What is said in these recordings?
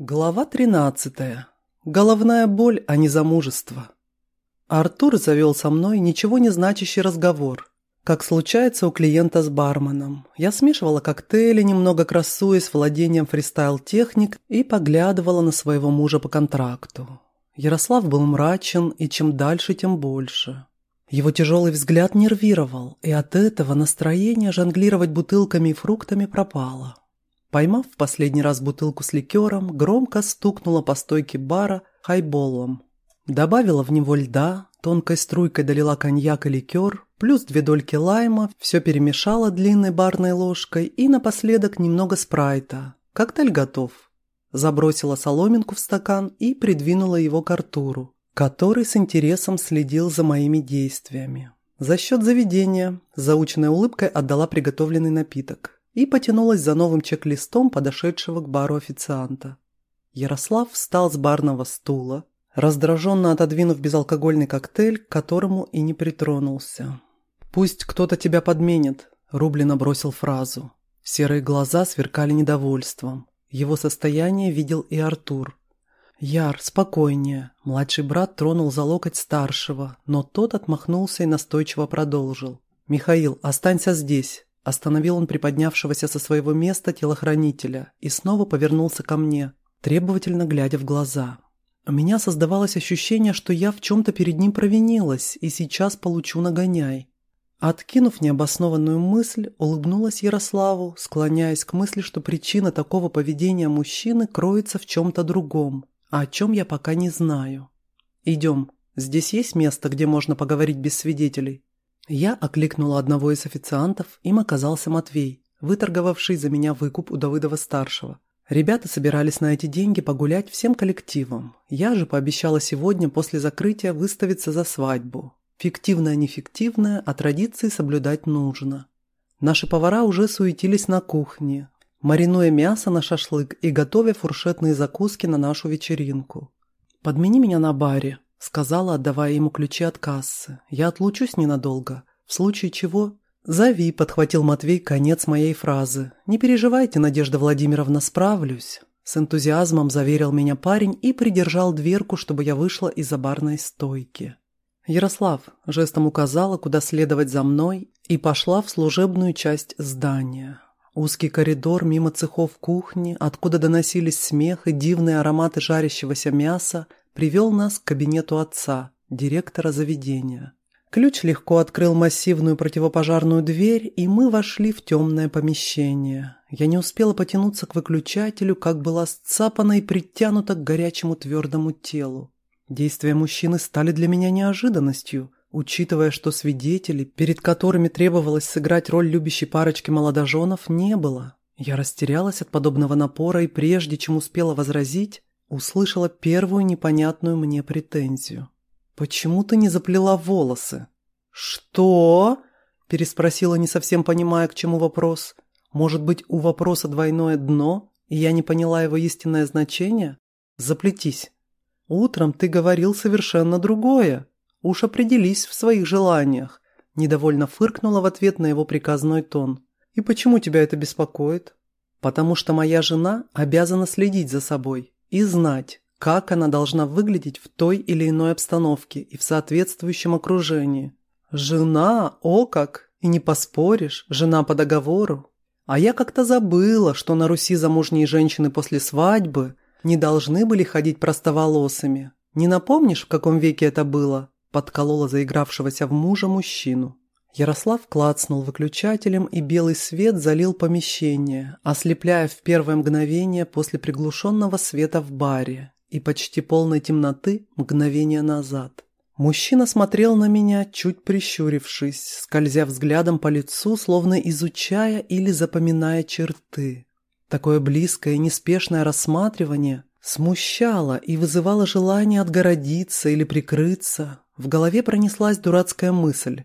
Глава 13. Головная боль, а не замужество. Артур завел со мной ничего не значащий разговор, как случается у клиента с барменом. Я смешивала коктейли, немного красуясь владением фристайл-техник и поглядывала на своего мужа по контракту. Ярослав был мрачен, и чем дальше, тем больше. Его тяжелый взгляд нервировал, и от этого настроение жонглировать бутылками и фруктами пропало. Поймав в последний раз бутылку с ликером, громко стукнула по стойке бара хайболом. Добавила в него льда, тонкой струйкой долила коньяк и ликер, плюс две дольки лайма, все перемешала длинной барной ложкой и напоследок немного спрайта. Коктейль готов. Забросила соломинку в стакан и придвинула его к Артуру, который с интересом следил за моими действиями. За счет заведения, заученной улыбкой отдала приготовленный напиток и потянулась за новым чек-листом подошедшего к бару официанта. Ярослав встал с барного стула, раздраженно отодвинув безалкогольный коктейль, к которому и не притронулся. «Пусть кто-то тебя подменит», – Рублин бросил фразу. Серые глаза сверкали недовольством. Его состояние видел и Артур. «Яр, спокойнее». Младший брат тронул за локоть старшего, но тот отмахнулся и настойчиво продолжил. «Михаил, останься здесь. Остановил он приподнявшегося со своего места телохранителя и снова повернулся ко мне, требовательно глядя в глаза. У меня создавалось ощущение, что я в чем-то перед ним провинилась и сейчас получу нагоняй. Откинув необоснованную мысль, улыбнулась Ярославу, склоняясь к мысли, что причина такого поведения мужчины кроется в чем-то другом, а о чем я пока не знаю. «Идем. Здесь есть место, где можно поговорить без свидетелей?» Я окликнула одного из официантов, им оказался Матвей, выторговавший за меня выкуп у Давыдова-старшего. Ребята собирались на эти деньги погулять всем коллективом. Я же пообещала сегодня после закрытия выставиться за свадьбу. Фиктивное-нефиктивное, а традиции соблюдать нужно. Наши повара уже суетились на кухне, маринуя мясо на шашлык и готовя фуршетные закуски на нашу вечеринку. «Подмени меня на баре», Сказала, отдавая ему ключи от кассы. «Я отлучусь ненадолго. В случае чего...» «Зови», — подхватил Матвей конец моей фразы. «Не переживайте, Надежда Владимировна, справлюсь». С энтузиазмом заверил меня парень и придержал дверку, чтобы я вышла из-за барной стойки. Ярослав жестом указала, куда следовать за мной, и пошла в служебную часть здания. Узкий коридор мимо цехов кухни, откуда доносились смех и дивные ароматы жарящегося мяса, привел нас к кабинету отца, директора заведения. Ключ легко открыл массивную противопожарную дверь, и мы вошли в темное помещение. Я не успела потянуться к выключателю, как была сцапана и притянута к горячему твердому телу. Действия мужчины стали для меня неожиданностью, учитывая, что свидетелей, перед которыми требовалось сыграть роль любящей парочки молодоженов, не было. Я растерялась от подобного напора и прежде чем успела возразить, услышала первую непонятную мне претензию. «Почему ты не заплела волосы?» «Что?» – переспросила, не совсем понимая, к чему вопрос. «Может быть, у вопроса двойное дно, и я не поняла его истинное значение? Заплетись. Утром ты говорил совершенно другое. Уж определись в своих желаниях». Недовольно фыркнула в ответ на его приказной тон. «И почему тебя это беспокоит?» «Потому что моя жена обязана следить за собой и знать, как она должна выглядеть в той или иной обстановке и в соответствующем окружении. Жена, о как, и не поспоришь, жена по договору. А я как-то забыла, что на Руси замужние женщины после свадьбы не должны были ходить простоволосыми. Не напомнишь, в каком веке это было?» подколола заигравшегося в мужа мужчину. Ярослав клацнул выключателем, и белый свет залил помещение, ослепляя в первое мгновение после приглушенного света в баре и почти полной темноты мгновение назад. Мужчина смотрел на меня, чуть прищурившись, скользя взглядом по лицу, словно изучая или запоминая черты. Такое близкое и неспешное рассматривание смущало и вызывало желание отгородиться или прикрыться. В голове пронеслась дурацкая мысль.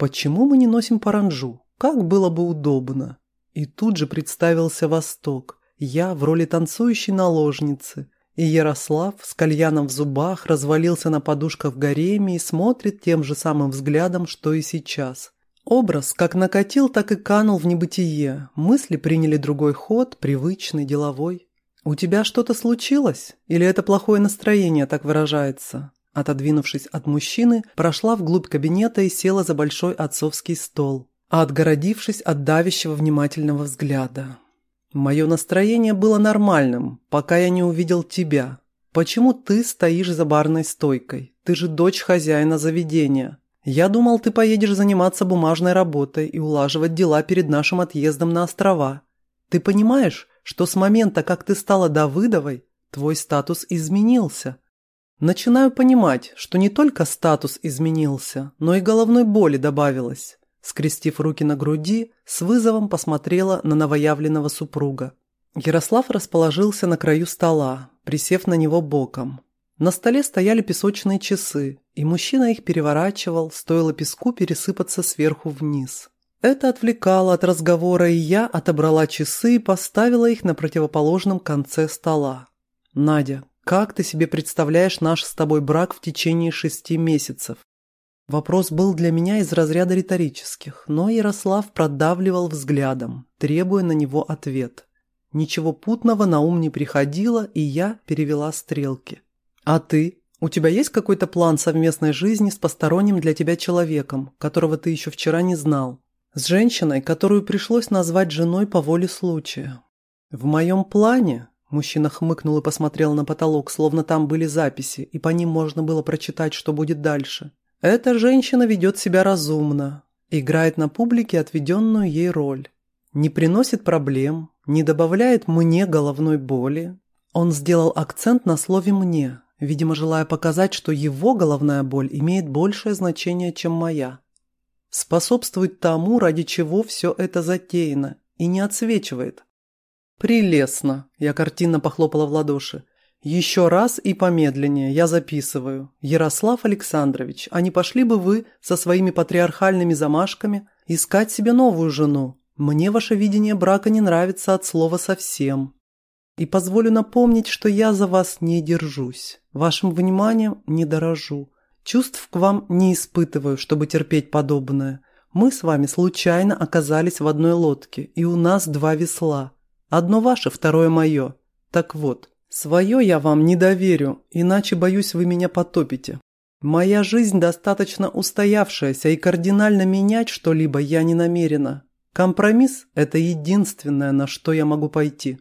Почему мы не носим паранджу? Как было бы удобно. И тут же представился Восток. Я в роли танцующей наложницы. И Ярослав с кальяном в зубах развалился на подушках в гареме и смотрит тем же самым взглядом, что и сейчас. Образ как накатил, так и канул в небытие. Мысли приняли другой ход, привычный, деловой. «У тебя что-то случилось? Или это плохое настроение так выражается?» Отодвинувшись от мужчины, прошла вглубь кабинета и села за большой отцовский стол, отгородившись от давящего внимательного взгляда. «Мое настроение было нормальным, пока я не увидел тебя. Почему ты стоишь за барной стойкой? Ты же дочь хозяина заведения. Я думал, ты поедешь заниматься бумажной работой и улаживать дела перед нашим отъездом на острова. Ты понимаешь, что с момента, как ты стала Давыдовой, твой статус изменился?» Начинаю понимать, что не только статус изменился, но и головной боли добавилось. Скрестив руки на груди, с вызовом посмотрела на новоявленного супруга. Ярослав расположился на краю стола, присев на него боком. На столе стояли песочные часы, и мужчина их переворачивал, стоило песку пересыпаться сверху вниз. Это отвлекало от разговора, и я отобрала часы и поставила их на противоположном конце стола. «Надя, как ты себе представляешь наш с тобой брак в течение шести месяцев? Вопрос был для меня из разряда риторических, но Ярослав продавливал взглядом, требуя на него ответ. Ничего путного на ум не приходило, и я перевела стрелки. «А ты? У тебя есть какой-то план совместной жизни с посторонним для тебя человеком, которого ты еще вчера не знал? С женщиной, которую пришлось назвать женой по воле случая?» «В моем плане Мужчина хмыкнул и посмотрел на потолок, словно там были записи, и по ним можно было прочитать, что будет дальше. Эта женщина ведет себя разумно, играет на публике отведенную ей роль. Не приносит проблем, не добавляет мне головной боли. Он сделал акцент на слове «мне», видимо, желая показать, что его головная боль имеет большее значение, чем моя. Способствует тому, ради чего все это затеяно, и не отсвечивает – «Прелестно!» – я картинно похлопала в ладоши. «Еще раз и помедленнее, я записываю. Ярослав Александрович, а не пошли бы вы со своими патриархальными замашками искать себе новую жену? Мне ваше видение брака не нравится от слова совсем. И позволю напомнить, что я за вас не держусь, вашим вниманием не дорожу, чувств к вам не испытываю, чтобы терпеть подобное. Мы с вами случайно оказались в одной лодке, и у нас два весла». Одно ваше, второе мое. Так вот, свое я вам не доверю, иначе, боюсь, вы меня потопите. Моя жизнь достаточно устоявшаяся, и кардинально менять что-либо я не намерена. Компромисс – это единственное, на что я могу пойти».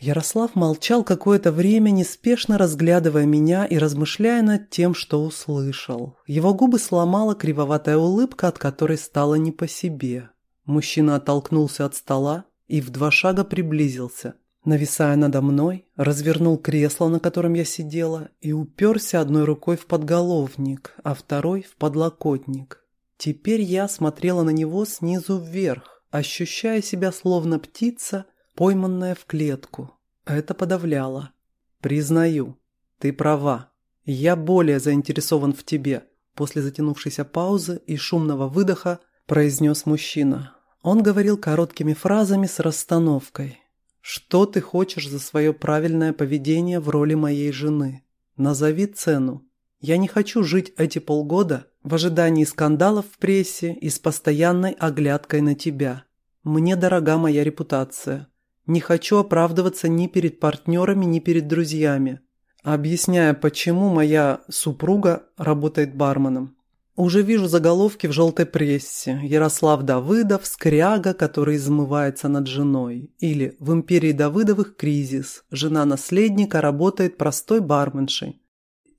Ярослав молчал какое-то время, неспешно разглядывая меня и размышляя над тем, что услышал. Его губы сломала кривоватая улыбка, от которой стало не по себе. Мужчина оттолкнулся от стола, и в два шага приблизился, нависая надо мной, развернул кресло, на котором я сидела, и уперся одной рукой в подголовник, а второй в подлокотник. Теперь я смотрела на него снизу вверх, ощущая себя словно птица, пойманная в клетку. Это подавляло. «Признаю, ты права. Я более заинтересован в тебе», после затянувшейся паузы и шумного выдоха произнес мужчина. Он говорил короткими фразами с расстановкой. «Что ты хочешь за свое правильное поведение в роли моей жены? Назови цену. Я не хочу жить эти полгода в ожидании скандалов в прессе и с постоянной оглядкой на тебя. Мне дорога моя репутация. Не хочу оправдываться ни перед партнерами, ни перед друзьями, объясняя, почему моя супруга работает барменом. Уже вижу заголовки в желтой прессе. Ярослав Давыдов – скряга, который измывается над женой. Или в империи Давыдовых кризис. Жена наследника работает простой барменшей.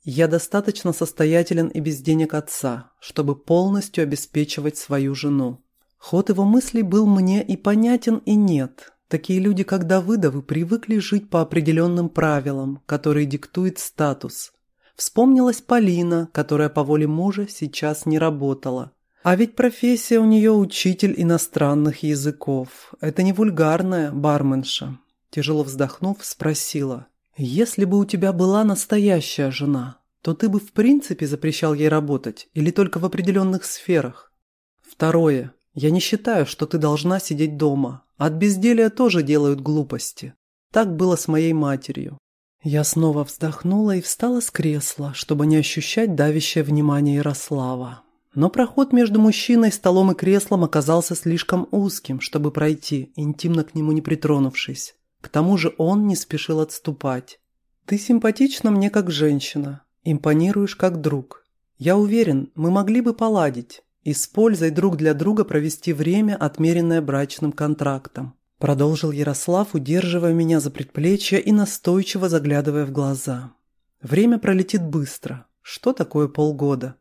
Я достаточно состоятелен и без денег отца, чтобы полностью обеспечивать свою жену. Ход его мыслей был мне и понятен, и нет. Такие люди, как Давыдовы, привыкли жить по определенным правилам, которые диктует статус – Вспомнилась Полина, которая по воле мужа сейчас не работала. А ведь профессия у нее учитель иностранных языков. Это не вульгарная барменша. Тяжело вздохнув, спросила. «Если бы у тебя была настоящая жена, то ты бы в принципе запрещал ей работать или только в определенных сферах?» «Второе. Я не считаю, что ты должна сидеть дома. От безделия тоже делают глупости. Так было с моей матерью. Я снова вздохнула и встала с кресла, чтобы не ощущать давящее внимание Ярослава. Но проход между мужчиной, столом и креслом оказался слишком узким, чтобы пройти, интимно к нему не притронувшись. К тому же он не спешил отступать. «Ты симпатична мне как женщина, импонируешь как друг. Я уверен, мы могли бы поладить, и друг для друга провести время, отмеренное брачным контрактом», продолжил Ярослав, удерживая меня за предплечье и настойчиво заглядывая в глаза. «Время пролетит быстро. Что такое полгода?»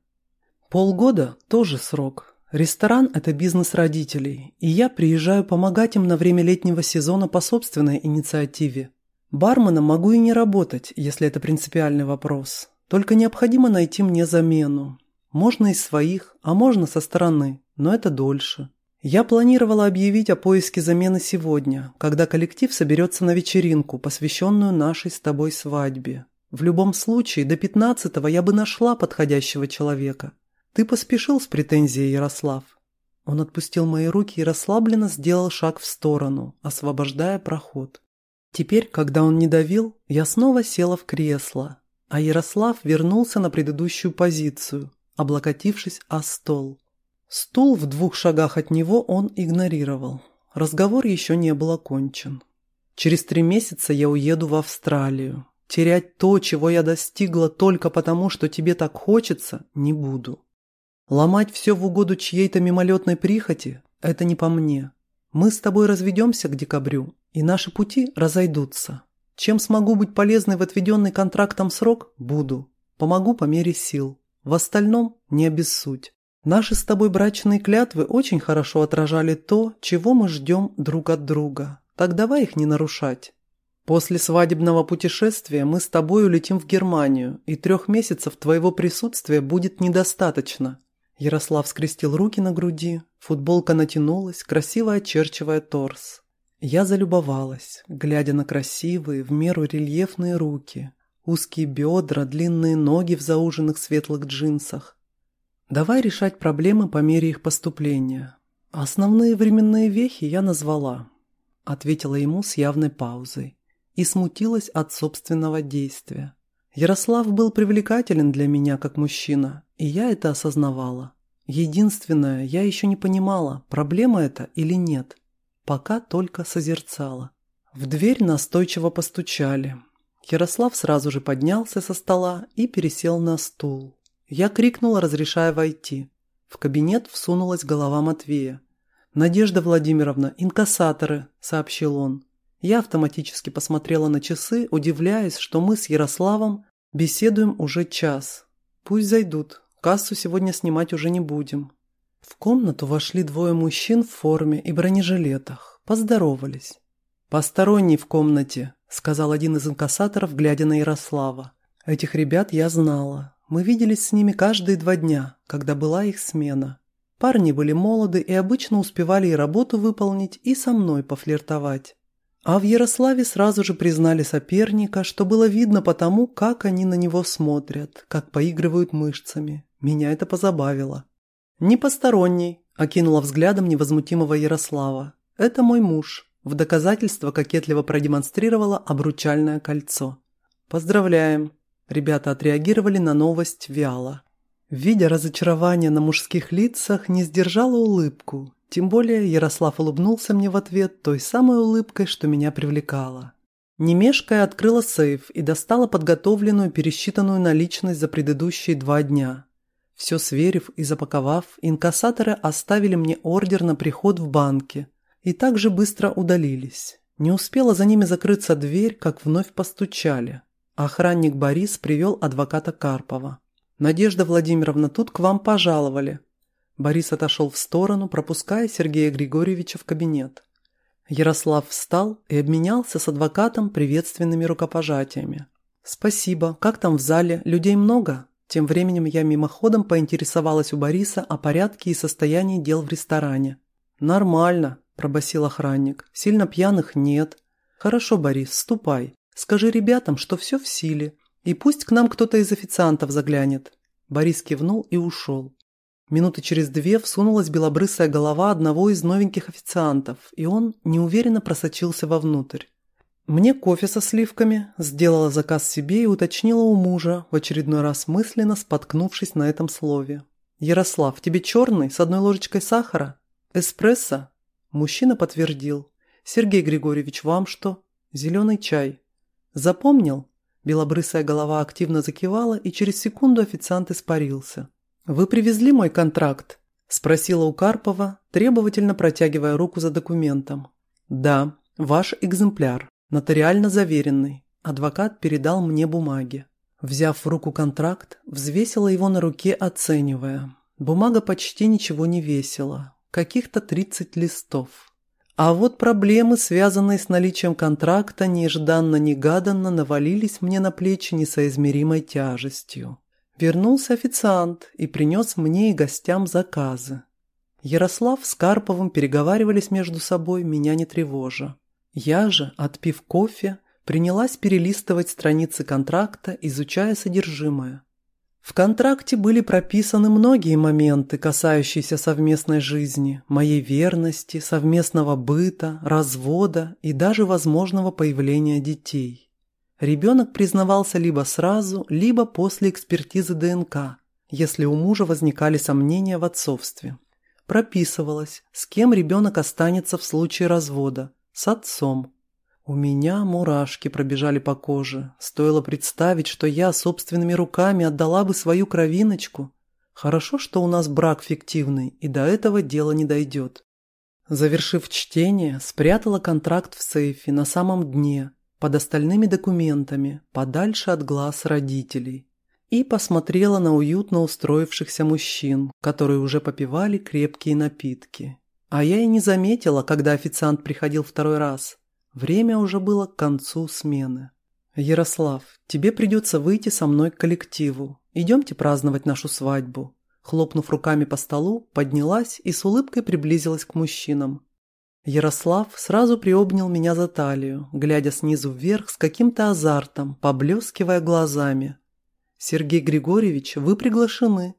«Полгода – тоже срок. Ресторан – это бизнес родителей, и я приезжаю помогать им на время летнего сезона по собственной инициативе. Барменом могу и не работать, если это принципиальный вопрос. Только необходимо найти мне замену. Можно из своих, а можно со стороны, но это дольше. Я планировала объявить о поиске замены сегодня, когда коллектив соберется на вечеринку, посвященную нашей с тобой свадьбе. В любом случае, до пятнадцатого я бы нашла подходящего человека. Ты поспешил с претензией, Ярослав. Он отпустил мои руки и расслабленно сделал шаг в сторону, освобождая проход. Теперь, когда он не давил, я снова села в кресло, а Ярослав вернулся на предыдущую позицию, облокотившись о стол. Стул в двух шагах от него он игнорировал. Разговор еще не был окончен. Через три месяца я уеду в Австралию. Терять то, чего я достигла только потому, что тебе так хочется, не буду. Ломать все в угоду чьей-то мимолетной прихоти – это не по мне. Мы с тобой разведемся к декабрю, и наши пути разойдутся. Чем смогу быть полезной в отведенный контрактом срок – буду. Помогу по мере сил. В остальном не обессудь. Наши с тобой брачные клятвы очень хорошо отражали то, чего мы ждем друг от друга. Так давай их не нарушать. После свадебного путешествия мы с тобой улетим в Германию, и трех месяцев твоего присутствия будет недостаточно. Ярослав скрестил руки на груди, футболка натянулась, красиво очерчивая торс. Я залюбовалась, глядя на красивые, в меру рельефные руки, Узкие бедра, длинные ноги в зауженных светлых джинсах. Давай решать проблемы по мере их поступления. Основные временные вехи я назвала. Ответила ему с явной паузой. И смутилась от собственного действия. Ярослав был привлекателен для меня как мужчина, и я это осознавала. Единственное, я еще не понимала, проблема это или нет. Пока только созерцала. В дверь настойчиво постучали. Ярослав сразу же поднялся со стола и пересел на стул. Я крикнула, разрешая войти. В кабинет всунулась голова Матвея. «Надежда Владимировна, инкассаторы», – сообщил он. Я автоматически посмотрела на часы, удивляясь, что мы с Ярославом беседуем уже час. Пусть зайдут, кассу сегодня снимать уже не будем. В комнату вошли двое мужчин в форме и бронежилетах. Поздоровались. «Посторонний в комнате», – сказал один из инкассаторов, глядя на Ярослава. «Этих ребят я знала. Мы виделись с ними каждые два дня, когда была их смена. Парни были молоды и обычно успевали и работу выполнить, и со мной пофлиртовать. А в Ярославе сразу же признали соперника, что было видно по тому, как они на него смотрят, как поигрывают мышцами. Меня это позабавило. «Не посторонний», – окинула взглядом невозмутимого Ярослава. «Это мой муж. В доказательство кокетливо продемонстрировала обручальное кольцо. «Поздравляем!» Ребята отреагировали на новость вяло. Видя разочарование на мужских лицах, не сдержала улыбку. Тем более Ярослав улыбнулся мне в ответ той самой улыбкой, что меня привлекала. Немешкая открыла сейф и достала подготовленную пересчитанную наличность за предыдущие два дня. Все сверив и запаковав, инкассаторы оставили мне ордер на приход в банке, и так же быстро удалились. Не успела за ними закрыться дверь, как вновь постучали. Охранник Борис привел адвоката Карпова. «Надежда Владимировна, тут к вам пожаловали». Борис отошел в сторону, пропуская Сергея Григорьевича в кабинет. Ярослав встал и обменялся с адвокатом приветственными рукопожатиями. «Спасибо. Как там в зале? Людей много?» Тем временем я мимоходом поинтересовалась у Бориса о порядке и состоянии дел в ресторане. «Нормально», – пробасил охранник. «Сильно пьяных нет». «Хорошо, Борис, ступай. Скажи ребятам, что все в силе. И пусть к нам кто-то из официантов заглянет». Борис кивнул и ушел. Минуты через две всунулась белобрысая голова одного из новеньких официантов, и он неуверенно просочился вовнутрь. «Мне кофе со сливками», – сделала заказ себе и уточнила у мужа, в очередной раз мысленно споткнувшись на этом слове. «Ярослав, тебе черный, с одной ложечкой сахара? Эспрессо?» Мужчина подтвердил. «Сергей Григорьевич, вам что?» Зеленый чай. Запомнил? Белобрысая голова активно закивала, и через секунду официант испарился. «Вы привезли мой контракт?» – спросила у Карпова, требовательно протягивая руку за документом. «Да, ваш экземпляр, нотариально заверенный». Адвокат передал мне бумаги. Взяв в руку контракт, взвесила его на руке, оценивая. Бумага почти ничего не весила, каких-то 30 листов. А вот проблемы, связанные с наличием контракта, нежданно-негаданно навалились мне на плечи несоизмеримой тяжестью. Вернулся официант и принес мне и гостям заказы. Ярослав с Карповым переговаривались между собой, меня не тревожа. Я же, отпив кофе, принялась перелистывать страницы контракта, изучая содержимое. В контракте были прописаны многие моменты, касающиеся совместной жизни, моей верности, совместного быта, развода и даже возможного появления детей. Ребенок признавался либо сразу, либо после экспертизы ДНК, если у мужа возникали сомнения в отцовстве. Прописывалось, с кем ребенок останется в случае развода – с отцом. У меня мурашки пробежали по коже. Стоило представить, что я собственными руками отдала бы свою кровиночку. Хорошо, что у нас брак фиктивный, и до этого дело не дойдет. Завершив чтение, спрятала контракт в сейфе на самом дне, под остальными документами, подальше от глаз родителей. И посмотрела на уютно устроившихся мужчин, которые уже попивали крепкие напитки. А я и не заметила, когда официант приходил второй раз – Время уже было к концу смены. «Ярослав, тебе придется выйти со мной к коллективу. Идемте праздновать нашу свадьбу». Хлопнув руками по столу, поднялась и с улыбкой приблизилась к мужчинам. Ярослав сразу приобнял меня за талию, глядя снизу вверх с каким-то азартом, поблескивая глазами. «Сергей Григорьевич, вы приглашены».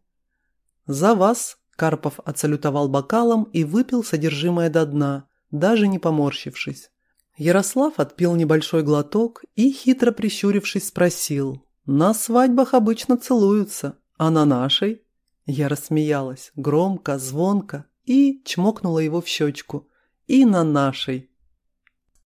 «За вас!» – Карпов отсалютовал бокалом и выпил содержимое до дна, даже не поморщившись. Ярослав отпил небольшой глоток и, хитро прищурившись, спросил. «На свадьбах обычно целуются, а на нашей?» Я рассмеялась, громко, звонко, и чмокнула его в щечку. «И на нашей!»